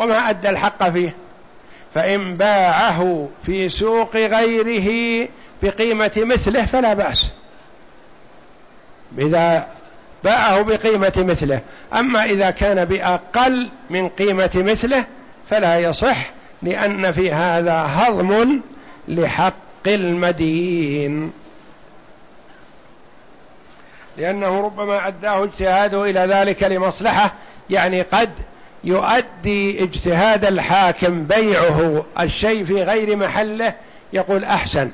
وما أدى الحق فيه. فإن باعه في سوق غيره بقيمة مثله فلا بأس. إذا باعه بقيمة مثله. أما إذا كان بأقل من قيمة مثله فلا يصح لأن في هذا هضم لحق المدين. لأنه ربما أداه اجتهاده إلى ذلك لمصلحة يعني قد يؤدي اجتهاد الحاكم بيعه. الشيء في غير محله يقول أحسن.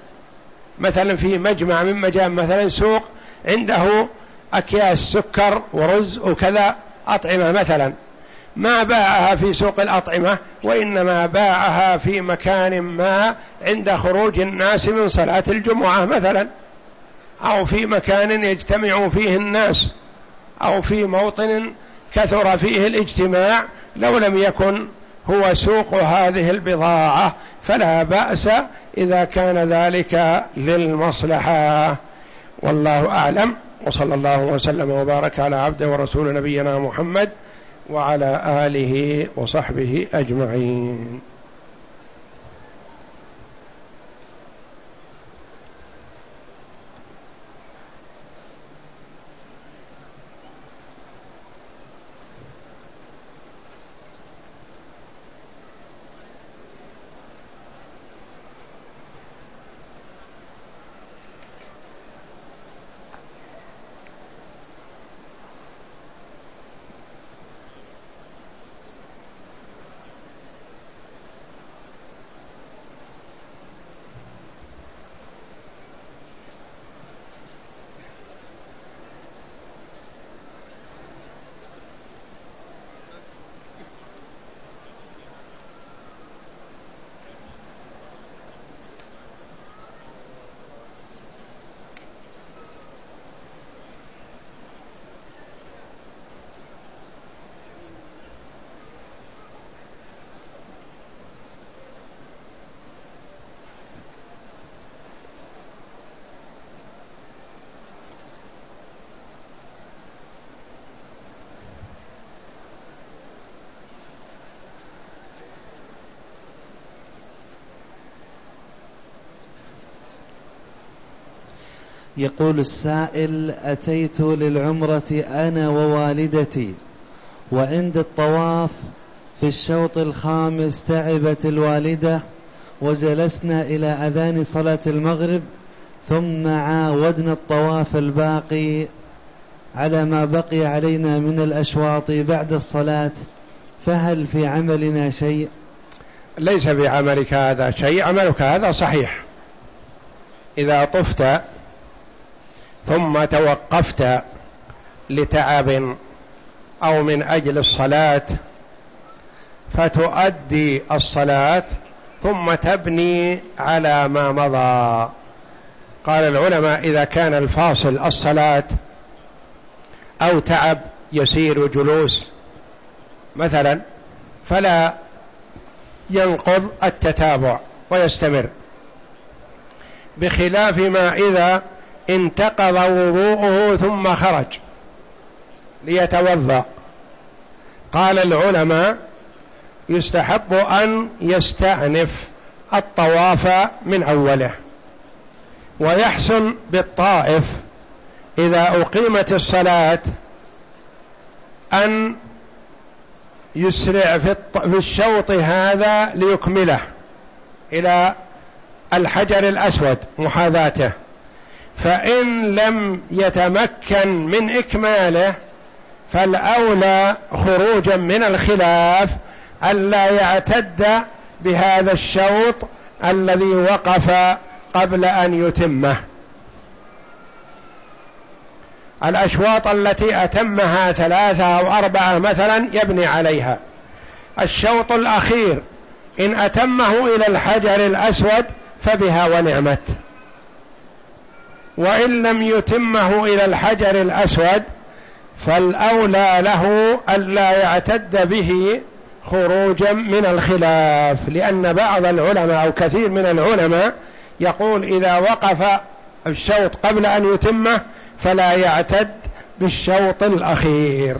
مثلا في مجمع من مجام مثلا سوق عنده أكياس سكر ورز وكذا أطعمة مثلا. ما باعها في سوق الأطعمة وإنما باعها في مكان ما عند خروج الناس من صلاة الجمعة مثلا. أو في مكان يجتمع فيه الناس أو في موطن كثر فيه الاجتماع لو لم يكن هو سوق هذه البضاعة فلا بأس إذا كان ذلك للمصلحة. والله أعلم. وصلى الله وسلم وبارك على عبده ورسول نبينا محمد وعلى آله وصحبه أجمعين. يقول السائل أتيت للعمرة أنا ووالدتي وعند الطواف في الشوط الخامس تعبت الوالدة وجلسنا إلى أذان صلاة المغرب ثم عاودنا الطواف الباقي على ما بقي علينا من الأشواط بعد الصلاة. فهل في عملنا شيء؟ ليس في عملك هذا شيء عملك هذا صحيح. إذا طفت ثم توقفت لتعب أو من أجل الصلاة فتؤدي الصلاة ثم تبني على ما مضى. قال العلماء إذا كان الفاصل الصلاة أو تعب يسير جلوس مثلا فلا ينقض التتابع ويستمر. بخلاف ما إذا انتقض وضوءه ثم خرج ليتوضأ. قال العلماء يستحب أن يستأنف الطواف من أوله ويحسن بالطائف إذا أقيمت الصلاة أن يسرع في الشوط هذا ليكمله إلى الحجر الأسود محاذاته. فإن لم يتمكن من إكماله فالأولى خروجا من الخلاف ألا يعتد بهذا الشوط الذي وقف قبل أن يتمه. الأشواط التي أتمها ثلاثة أو أربعة مثلا يبني عليها. الشوط الأخير إن أتمه إلى الحجر الأسود فبها ونعمت. وإن لم يتمه إلى الحجر الأسود فالأولى له ألا يعتد به خروجا من الخلاف لأن بعض العلماء أو كثير من العلماء يقول إذا وقف الشوط قبل أن يتمه فلا يعتد بالشوط الأخير.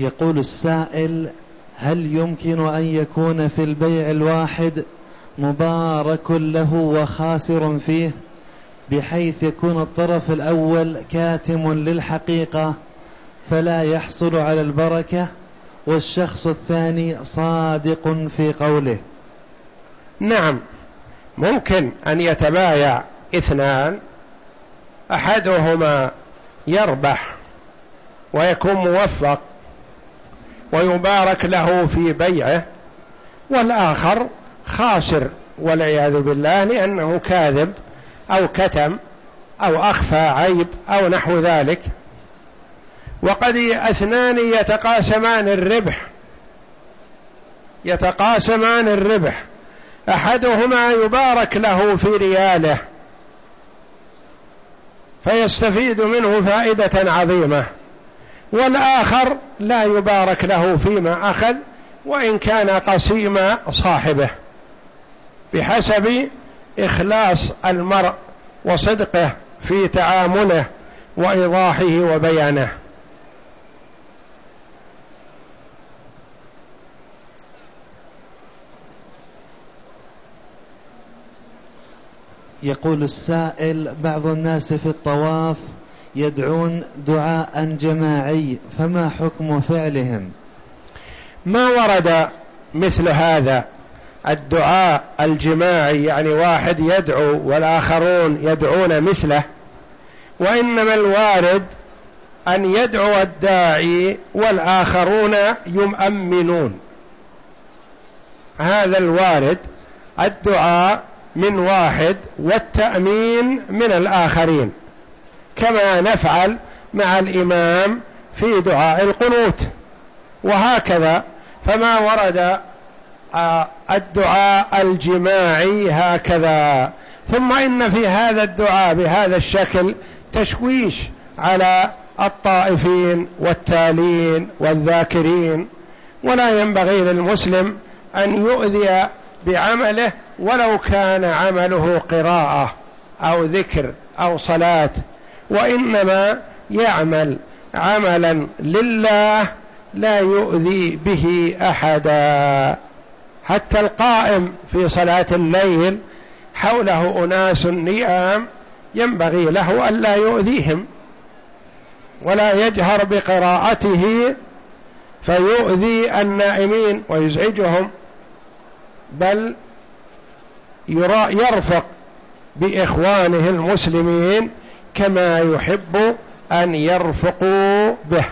يقول السائل هل يمكن أن يكون في البيع الواحد مبارك له وخاسر فيه بحيث يكون الطرف الأول كاتم للحقيقة فلا يحصل على البركة والشخص الثاني صادق في قوله؟ نعم ممكن أن يتبايع اثنان أحدهما يربح ويكون موفق ويبارك له في بيعه والآخر خاسر والعياذ بالله لأنه كاذب أو كتم أو أخفى عيب أو نحو ذلك. وقد اثنان يتقاسمان الربح يتقاسمان الربح. أحدهما يبارك له في رياله فيستفيد منه فائدة عظيمة. والآخر لا يبارك له فيما أخذ وإن كان قسيم صاحبه. بحسب إخلاص المرء وصدقه في تعامله وإيضاحه وبيانه. يقول السائل بعض الناس في الطواف يدعون دعاء جماعي فما حكم فعلهم؟ ما ورد مثل هذا الدعاء الجماعي يعني واحد يدعو والآخرون يدعون مثله وإنما الوارد أن يدعو الداعي والآخرون يؤمنون. هذا الوارد الدعاء من واحد والتأمين من الآخرين. كما نفعل مع الإمام في دعاء القنوت. وهكذا فما ورد آه، الدعاء الجماعي هكذا. ثم إن في هذا الدعاء بهذا الشكل تشويش على الطائفين والتالين والذاكرين. ولا ينبغي للمسلم أن يؤذي بعمله ولو كان عمله قراءة أو ذكر أو صلاة. وإنما يعمل عملا لله لا يؤذي به أحدا. حتى القائم في صلاة الليل حوله أناس نيام ينبغي له ألا يؤذيهم ولا يجهر بقراءته فيؤذي النائمين ويزعجهم بل يرفق بإخوانه المسلمين كما يحب أن يرفقوا به.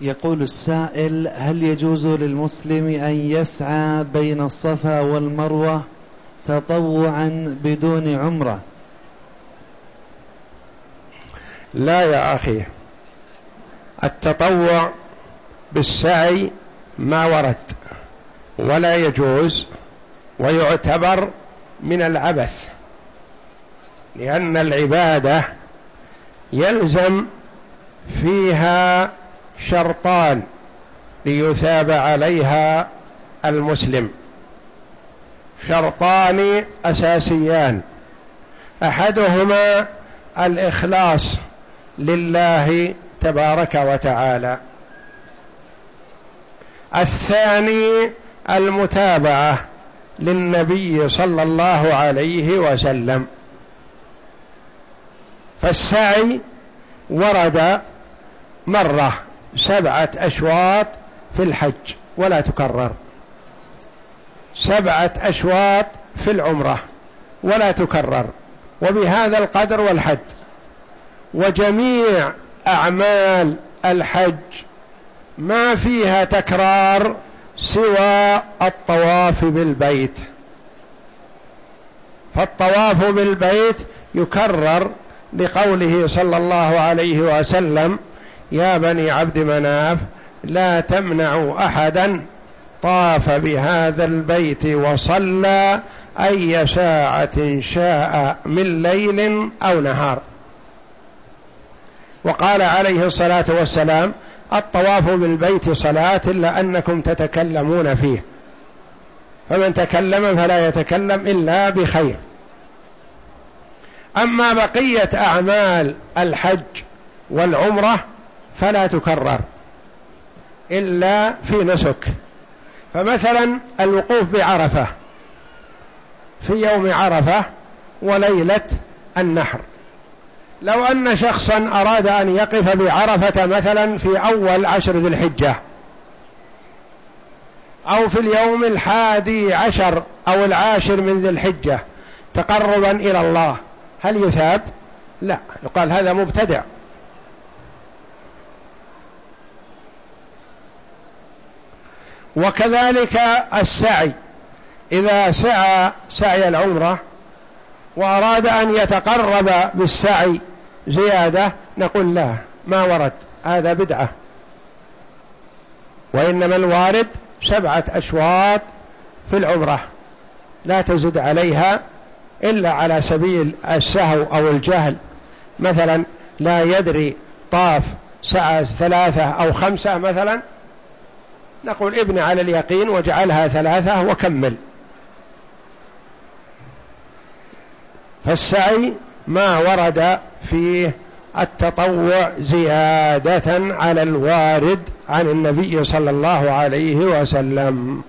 يقول السائل هل يجوز للمسلم أن يسعى بين الصفا والمروة تطوعا بدون عمرة؟ لا يا أخي. التطوع بالسعي ما ورد ولا يجوز ويعتبر من العبث لأن العبادة يلزم فيها شرطان ليثاب عليها المسلم. شرطان أساسيان. أحدهما الإخلاص لله تبارك وتعالى. الثاني المتابعة للنبي صلى الله عليه وسلم. فالسعي ورد مرة سبعة أشواط في الحج ولا تكرر. سبعة أشواط في العمرة ولا تكرر. وبهذا القدر والحج. وجميع أعمال الحج ما فيها تكرار سوى الطواف بالبيت. فالطواف بالبيت يكرر لقوله صلى الله عليه وسلم يا بني عبد مناف لا تمنعوا أحدا طاف بهذا البيت وصلى أي ساعة شاء من ليل أو نهار. وقال عليه الصلاة والسلام الطواف بالبيت صلاة إلا أنكم تتكلمون فيه. فمن تكلم فلا يتكلم إلا بخير. أما بقية أعمال الحج والعمرة فلا تكرر إلا في نسك. فمثلا الوقوف بعرفة في يوم عرفة وليلة النحر. لو أن شخصا أراد أن يقف بعرفة مثلا في أول عشر ذي الحجة أو في اليوم الحادي عشر أو العاشر من ذي الحجة تقربا إلى الله هل يثاب؟ لا. يقال هذا مبتدع. وكذلك السعي. إذا سعى سعي العمرة وأراد أن يتقرب بالسعي زيادة نقول لا ما ورد هذا بدعة. وإنما الوارد سبعة أشواط في العمرة لا تزد عليها إلا على سبيل السهو أو الجهل. مثلا لا يدري طاف سعى ثلاثة أو خمسة مثلا نقول ابن على اليقين وجعلها ثلاثة وكمل. فالسعي ما ورد فيه التطوع زيادة على الوارد عن النبي صلى الله عليه وسلم.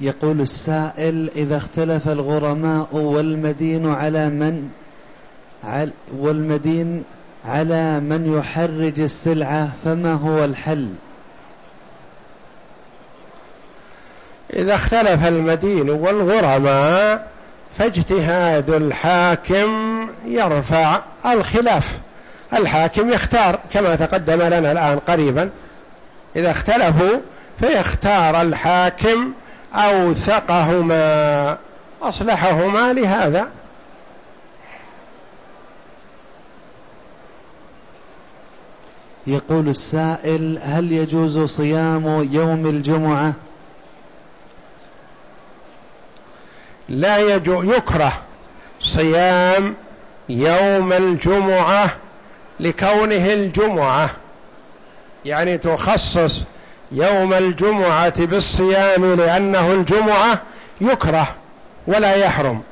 يقول السائل إذا اختلف الغرماء والمدين على من والمدين على من يحرج السلعة فما هو الحل؟ إذا اختلف المدين والغرماء فاجتهاد الحاكم يرفع الخلاف. الحاكم يختار كما تقدم لنا الآن قريبا. إذا اختلفوا فيختار الحاكم أوثقهما أصلحهما لهذا. يقول السائل هل يجوز صيام يوم الجمعة؟ لا يجو يكره صيام يوم الجمعة لكونه الجمعة. يعني تخصص يوم الجمعة بالصيام لأنه الجمعة يكره ولا يحرم.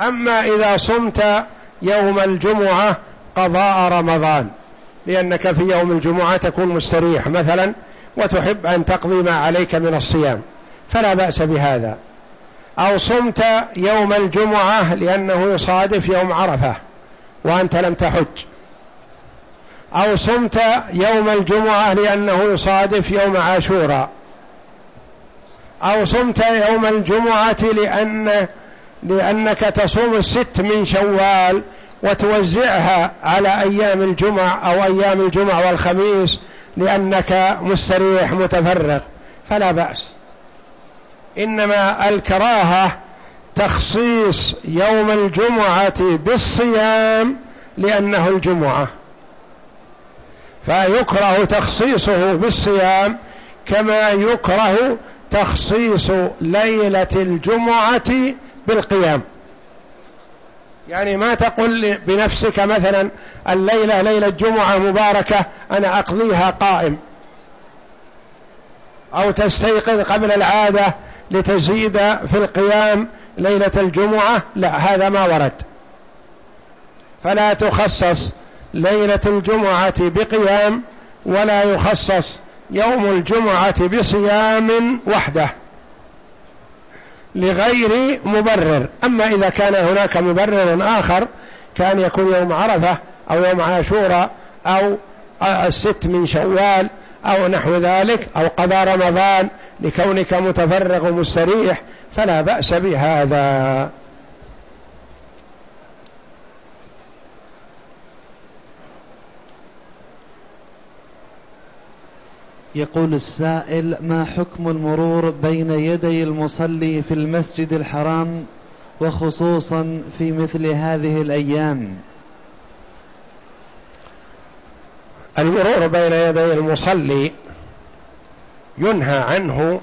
أما إذا صمت يوم الجمعة قضاء رمضان لأنك في يوم الجمعة تكون مستريح مثلا وتحب أن تقضي ما عليك من الصيام فلا بأس بهذا. أو صمت يوم الجمعة لأنه يصادف يوم عرفة وأنت لم تحج. أو صمت يوم الجمعة لأنه يصادف يوم عاشوراء. أو صمت يوم الجمعة لأن لأنك تصوم الست من شوال وتوزعها على أيام الجمع أو أيام الجمع والخميس لأنك مستريح متفرغ. فلا بأس. إنما الكراهة تخصيص يوم الجمعة بالصيام لأنه الجمعة. فيكره تخصيصه بالصيام كما يكره تخصيص ليلة الجمعة بالقيام. يعني ما تقول بنفسك مثلا الليلة ليلة جمعة مباركة أنا أقضيها قائم. أو تستيقظ قبل العادة لتزيد في القيام ليلة الجمعة؟ لا هذا ما ورد. فلا تخصص ليلة الجمعة بقيام ولا يخصص يوم الجمعة بصيام وحده لغير مبرر. أما إذا كان هناك مبرر آخر كان يكون يوم عرفة أو يوم عاشوراء أو الست من شوال أو نحو ذلك أو قضاء رمضان لكونك متفرغ مستريح فلا بأس بهذا. يقول السائل ما حكم المرور بين يدي المصلي في المسجد الحرام وخصوصا في مثل هذه الأيام؟ المرور بين يدي المصلي ينهى عنه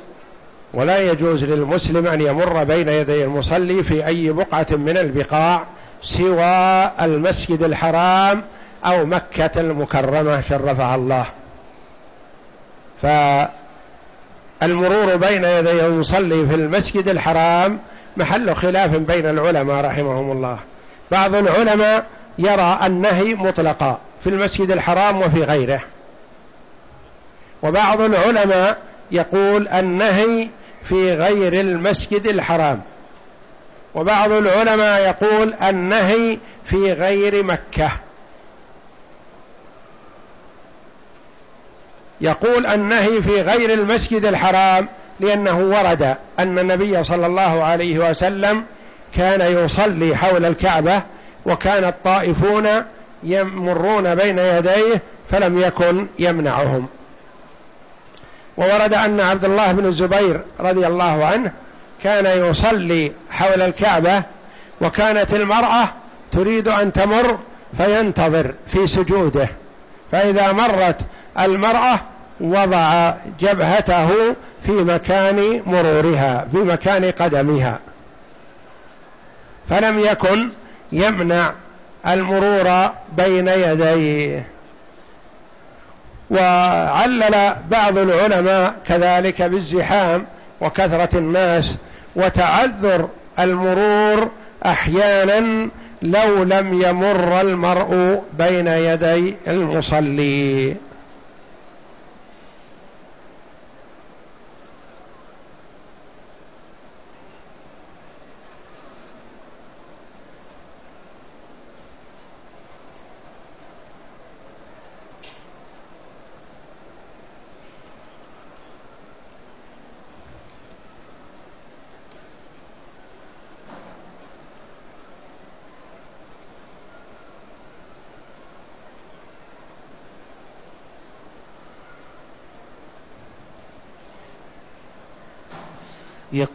ولا يجوز للمسلم أن يمر بين يدي المصلي في أي بقعة من البقاع سوى المسجد الحرام أو مكة المكرمة شرفها الله. فالمرور بين يدي المصلي في المسجد الحرام محل خلاف بين العلماء رحمهم الله. بعض العلماء يرى النهي مطلقا في المسجد الحرام وفي غيره. وبعض العلماء يقول النهي في غير المسجد الحرام. وبعض العلماء يقول النهي في غير مكة. يقول النهي في غير المسجد الحرام لأنه ورد أن النبي صلى الله عليه وسلم كان يصلي حول الكعبة وكان الطائفون يمرون بين يديه فلم يكن يمنعهم. وورد أن عبد الله بن الزبير رضي الله عنه كان يصلي حول الكعبة وكانت المرأة تريد أن تمر فينتظر في سجوده. فإذا مرت المرأة وضع جبهته في مكان مرورها في مكان قدمها. فلم يكن يمنع المرور بين يديه. وعلل بعض العلماء كذلك بالزحام وكثرة الناس وتعذر المرور أحيانا لو لم يمر المرء بين يدي المصلي.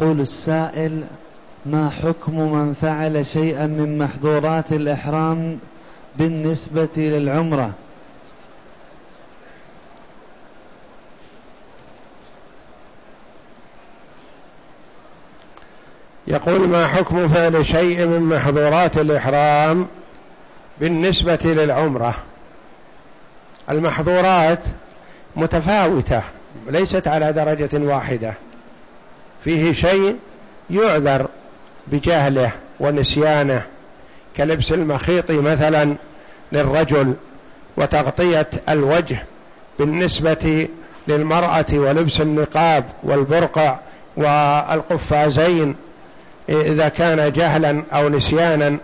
يقول السائل ما حكم من فعل شيئا من محظورات الإحرام بالنسبة للعمرة؟ يقول ما حكم فعل شيء من محظورات الإحرام بالنسبة للعمرة؟ المحظورات متفاوتة ليست على درجة واحدة. فيه شيء يعذر بجهله ونسيانه كلبس المخيط مثلا للرجل وتغطية الوجه بالنسبة للمرأة ولبس النقاب والبرقع والقفازين إذا كان جهلا أو نسيانا.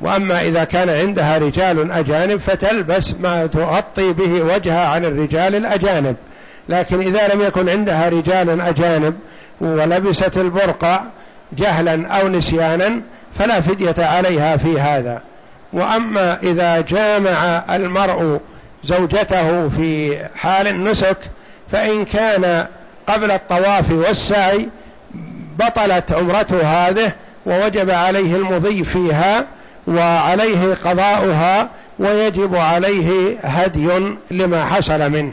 وأما إذا كان عندها رجال أجانب فتلبس ما تغطي به وجهها عن الرجال الأجانب لكن إذا لم يكن عندها رجال أجانب ولبست البرقع جهلا أو نسيانا فلا فدية عليها في هذا. وأما إذا جامع المرء زوجته في حال النسك فإن كان قبل الطواف والسعي بطلت عمرته هذه ووجب عليه المضي فيها وعليه قضاؤها ويجب عليه هدي لما حصل منه.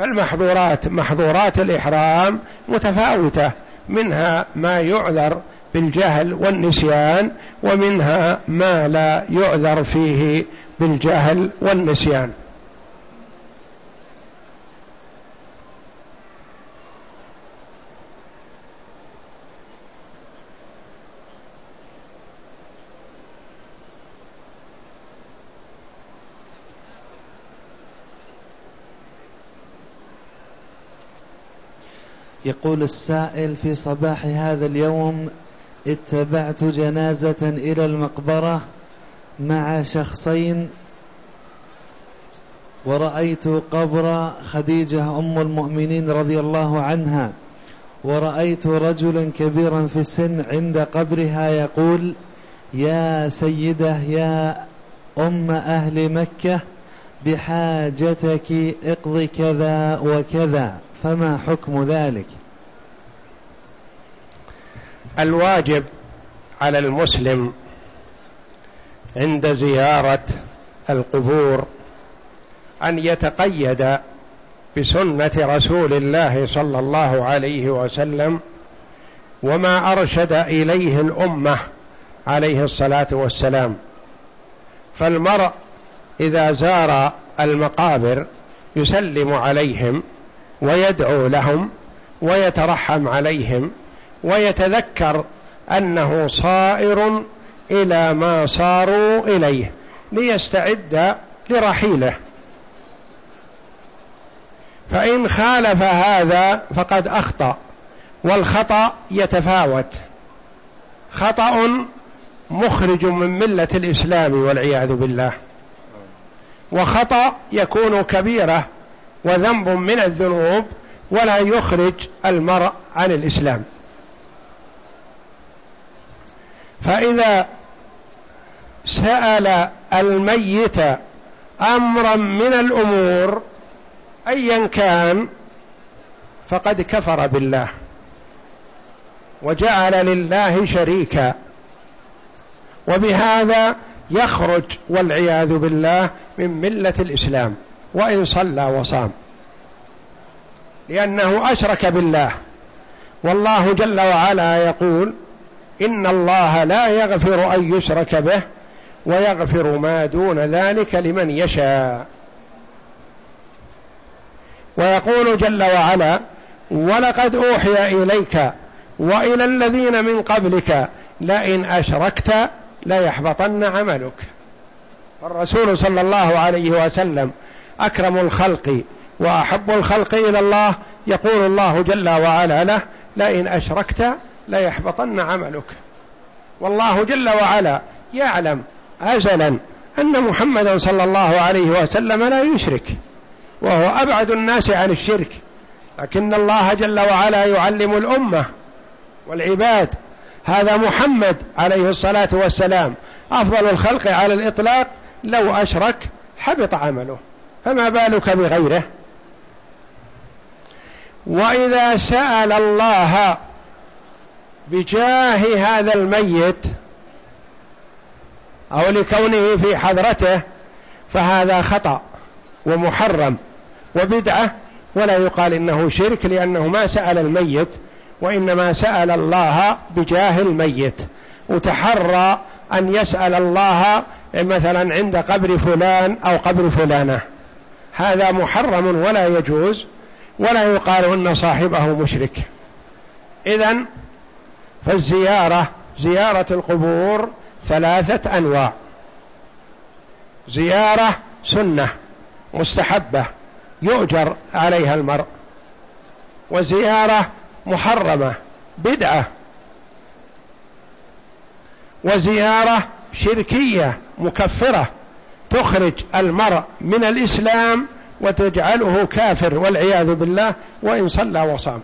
فالمحظورات محظورات الإحرام متفاوتة. منها ما يعذر بالجهل والنسيان ومنها ما لا يعذر فيه بالجهل والنسيان. يقول السائل في صباح هذا اليوم اتبعت جنازة إلى المقبرة مع شخصين ورأيت قبر خديجة أم المؤمنين رضي الله عنها ورأيت رجلا كبيرا في السن عند قبرها يقول يا سيدة يا أم أهل مكة بحاجتك اقضي كذا وكذا فما حكم ذلك؟ الواجب على المسلم عند زيارة القبور أن يتقيد بسنة رسول الله صلى الله عليه وسلم وما أرشد إليه الأمة عليه الصلاة والسلام. فالمرء إذا زار المقابر يسلم عليهم ويدعو لهم ويترحم عليهم ويتذكر أنه صائر إلى ما صاروا إليه ليستعد لرحيله. فإن خالف هذا فقد أخطأ والخطأ يتفاوت. خطأ مخرج من ملة الإسلام والعياذ بالله. وخطأ يكون كبيرة وذنب من الذنوب ولا يخرج المرء عن الإسلام. فإذا سأل الميت أمرا من الأمور أيا كان فقد كفر بالله وجعل لله شريكا. وبهذا يخرج والعياذ بالله من ملة الإسلام وإن صلى وصام. لأنه أشرك بالله. والله جل وعلا يقول إن الله لا يغفر أن يشرك به ويغفر ما دون ذلك لمن يشاء. ويقول جل وعلا ولقد أوحي إليك وإلى الذين من قبلك لئن أشركت ليحبطن عملك. الرسول صلى الله عليه وسلم أكرم الخلق وأحب الخلق إلى الله يقول الله جل وعلا له لئن أشركت ليحبطن عملك. والله جل وعلا يعلم أزلا أن محمدا صلى الله عليه وسلم لا يشرك وهو أبعد الناس عن الشرك. لكن الله جل وعلا يعلم الأمة والعباد. هذا محمد عليه الصلاة والسلام أفضل الخلق على الإطلاق. لو أشرك حبط عمله فما بالك بغيره؟ وإذا سأل الله بجاه هذا الميت أو لكونه في حضرته فهذا خطأ ومحرم وبدعة ولا يقال إنه شرك لأنه ما سأل الميت وإنما سأل الله بجاه الميت. وتحرى أن يسأل الله مثلا عند قبر فلان أو قبر فلانة. هذا محرم ولا يجوز ولا يقال أن صاحبه مشرك. إذا فالزيارة زيارة القبور ثلاثة أنواع. زيارة سنة مستحبة يؤجر عليها المرء. وزيارة محرمة بدعة. وزيارة شركية مكفرة. تخرج المرء من الإسلام وتجعله كافر والعياذ بالله وإن صلى وصام.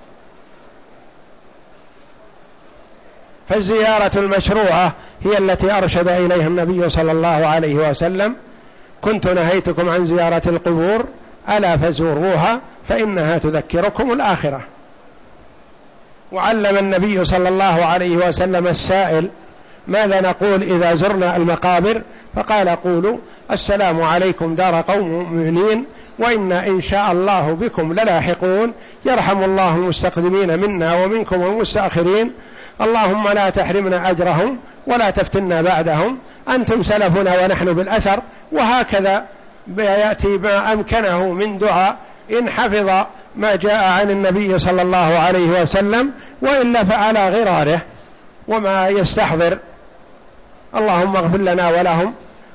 فالزيارة المشروعة هي التي أرشد إليها النبي صلى الله عليه وسلم. كنت نهيتكم عن زيارة القبور ألا فزوروها فإنها تذكركم الآخرة. وعلم النبي صلى الله عليه وسلم السائل ماذا نقول إذا زرنا المقابر؟ فقال قولوا السلام عليكم دار قوم مؤمنين وإنا إن شاء الله بكم للاحقون. يرحم الله المستقدمين منا ومنكم المستأخرين. اللهم لا تحرمنا أجرهم ولا تفتنا بعدهم. أنتم سلفنا ونحن بالأثر. وهكذا يأتي ما أمكنه من دعاء إن حفظ ما جاء عن النبي صلى الله عليه وسلم وإلا فعلى غراره وما يستحضر. اللهم اغفر لنا ولهم.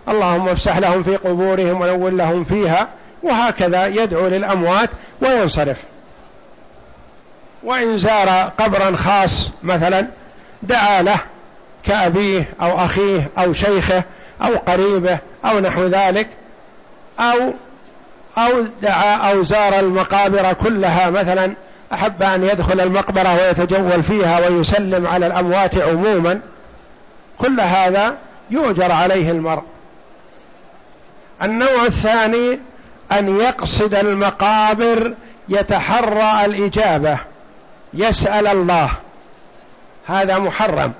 اللهم افسح لهم في قبورهم ونول لهم فيها. وهكذا يدعو للأموات وينصرف. وإن زار قبرا خاص مثلا دعا له كأبيه أو أخيه أو شيخه أو قريبه أو نحو ذلك أو أو دعا أو زار المقابر كلها مثلا أحب أن يدخل المقبرة ويتجول فيها ويسلم على الأموات عموما. كل هذا يؤجر عليه المرء. النوع الثاني أن يقصد المقابر يتحرى الإجابة يسأل الله. هذا محرم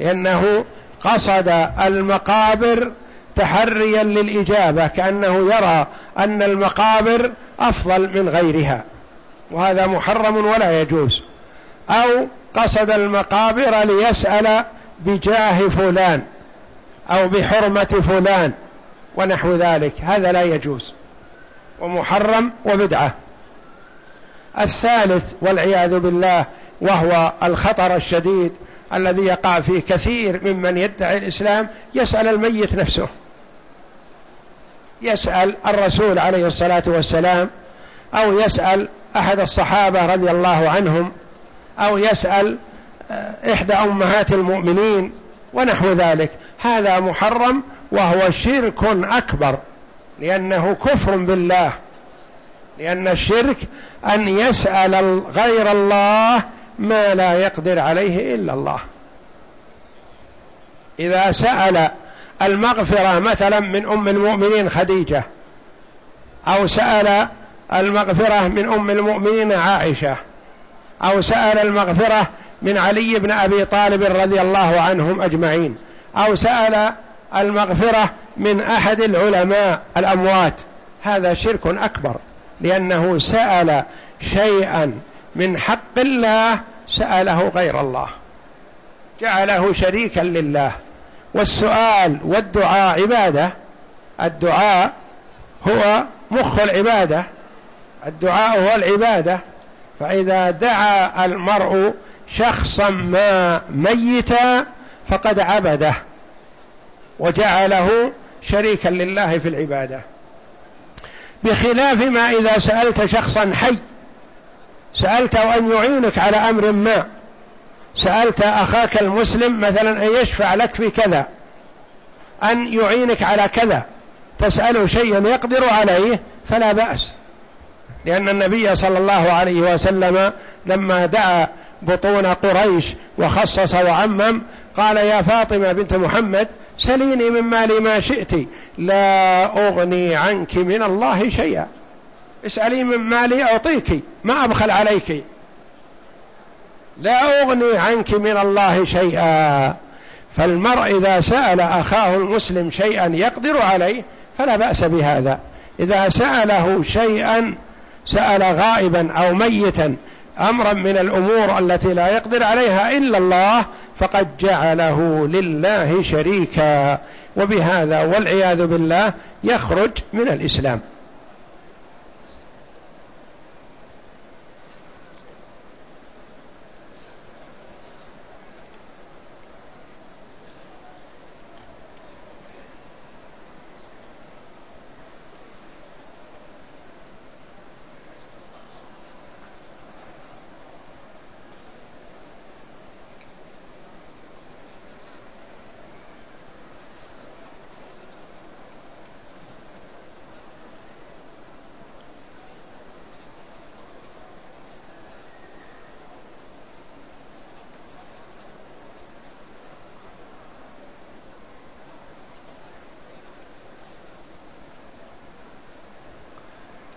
لأنه قصد المقابر تحريا للإجابة كأنه يرى أن المقابر أفضل من غيرها. وهذا محرم ولا يجوز. أو قصد المقابر ليسأل بجاه فلان أو بحرمة فلان ونحو ذلك. هذا لا يجوز. ومحرم وبدعة. الثالث والعياذ بالله وهو الخطر الشديد الذي يقع فيه كثير ممن يدعي الإسلام يسأل الميت نفسه. يسأل الرسول عليه الصلاة والسلام أو يسأل أحد الصحابة رضي الله عنهم أو يسأل آه، إحدى أمهات المؤمنين ونحو ذلك. هذا محرم وهو شرك أكبر. لأنه كفر بالله. لأن الشرك أن يسأل غير الله ما لا يقدر عليه إلا الله. إذا سأل المغفرة مثلا من أم المؤمنين خديجة أو سأل المغفرة من أم المؤمنين عائشة أو سأل المغفرة من علي بن أبي طالب رضي الله عنهم أجمعين أو سأل المغفرة من أحد العلماء الأموات. هذا شرك أكبر لأنه سأل شيئا من حق الله سأله غير الله. جعله شريكا لله. والسؤال والدعاء عبادة. الدعاء هو مخ العبادة. الدعاء هو العبادة. فإذا دعا المرء شخصا ما ميتا فقد عبده. وجعله شريكا لله في العبادة. بخلاف ما إذا سألت شخصا حي سألته أن يعينك على أمر ما سألت أخاك المسلم مثلا أن يشفع لك في كذا أن يعينك على كذا تسأله شيئا يقدر عليه فلا بأس. لأن النبي صلى الله عليه وسلم لما دعا بطون قريش وخصص وعمم قال يا فاطمة بنت محمد سليني من مالي ما شئت. لا أغني عنك من الله شيئا. اسألي من مالي أعطيك ما أبخل عليك. لا أغني عنك من الله شيئا. فالمرء إذا سأل أخاه المسلم شيئا يقدر عليه فلا بأس بهذا. إذا سأله شيئا سأل غائبا أو ميتا أمرا من الأمور التي لا يقدر عليها إلا الله فقد جعله لله شريكا. وبهذا والعياذ بالله يخرج من الإسلام.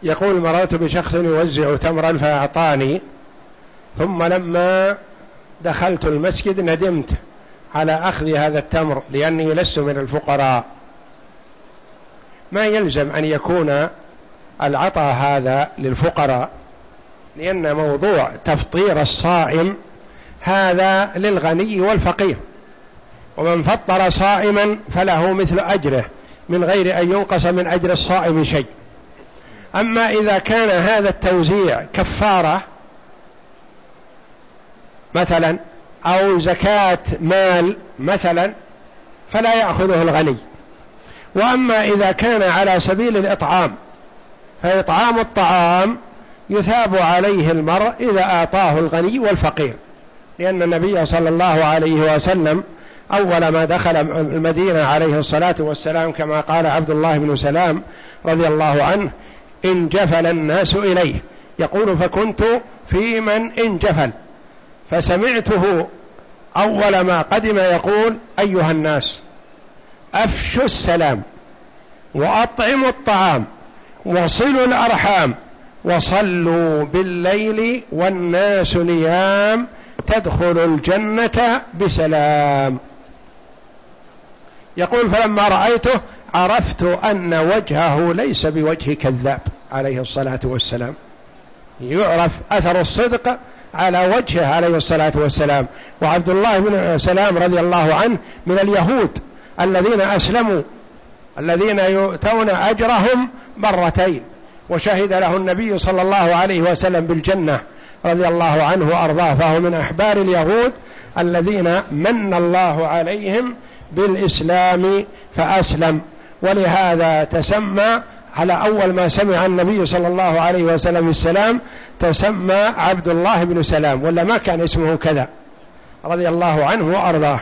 يقول مررت بشخص يوزع تمرا فأعطاني ثم لما دخلت المسجد ندمت على أخذ هذا التمر لأني لست من الفقراء. ما يلزم أن يكون العطاء هذا للفقراء لأن موضوع تفطير الصائم هذا للغني والفقير. ومن فطر صائما فله مثل أجره من غير أن ينقص من أجر الصائم شيء. أما إذا كان هذا التوزيع كفارة مثلا أو زكاة مال مثلا فلا يأخذه الغني. وأما إذا كان على سبيل الإطعام فإطعام الطعام يثاب عليه المرء إذا أعطاه الغني والفقير. لأن النبي صلى الله عليه وسلم أول ما دخل المدينة عليه الصلاة والسلام كما قال عبد الله بن سلام رضي الله عنه انجفل الناس إليه. يقول فكنت في من انجفل فسمعته أول ما قدم يقول أيها الناس أفشوا السلام وأطعموا الطعام وصلوا الأرحام وصلوا بالليل والناس نيام تدخل الجنة بسلام. يقول فلما رأيته عرفت أن وجهه ليس بوجه كذاب عليه الصلاة والسلام. يعرف أثر الصدق على وجهه عليه الصلاة والسلام. وعبد الله بن سلام رضي الله عنه من اليهود الذين أسلموا الذين يؤتون أجرهم مرتين. وشهد له النبي صلى الله عليه وسلم بالجنة رضي الله عنه وأرضاه فهو من أحبار اليهود الذين من الله عليهم بالإسلام فأسلم. ولهذا تسمى على أول ما سمع النبي صلى الله عليه وسلم السلام تسمى عبد الله بن سلام ولا ما كان اسمه كذا رضي الله عنه وأرضاه.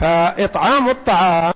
فإطعام الطعام